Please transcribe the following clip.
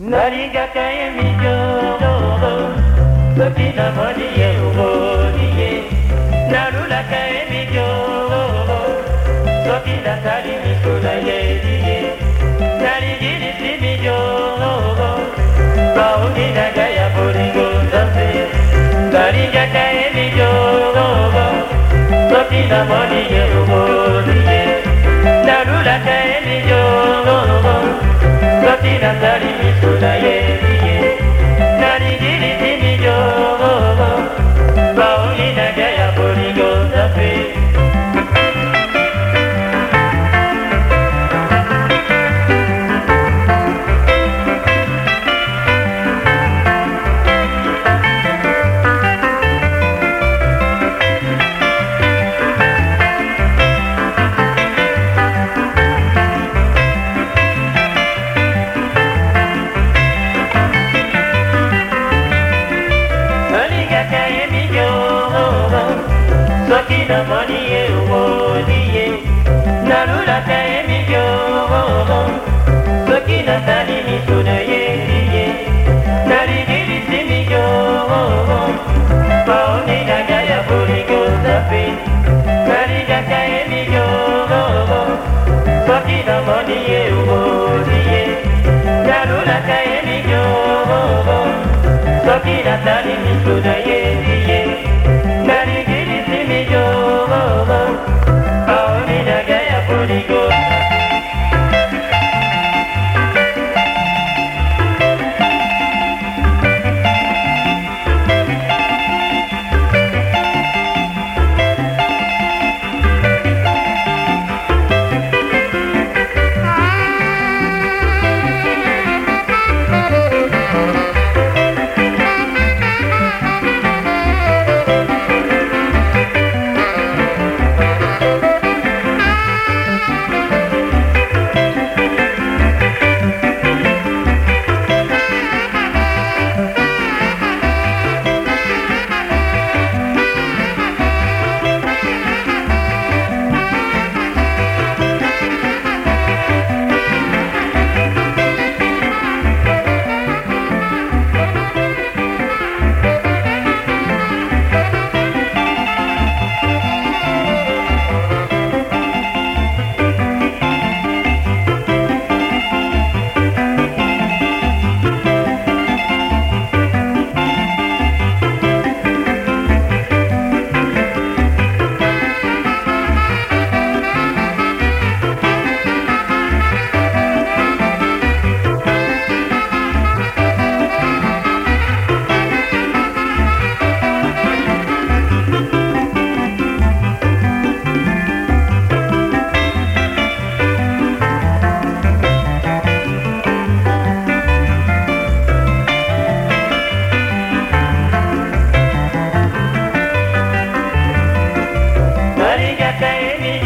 nalingaka ye mijooro soki namoni ye omoni ye nalulaka ye mijooro soki natali mikolo yeli ye nalingi lisi mijooro baungi na ngai ya bolingo nzambe nalingaka ye mijooro soki namoni ye omoni happy. makina maliye woliye nalula te emibyo soki nasali misuna yeliye nalidilisi mijo baoninaga ya bolingo sape Devi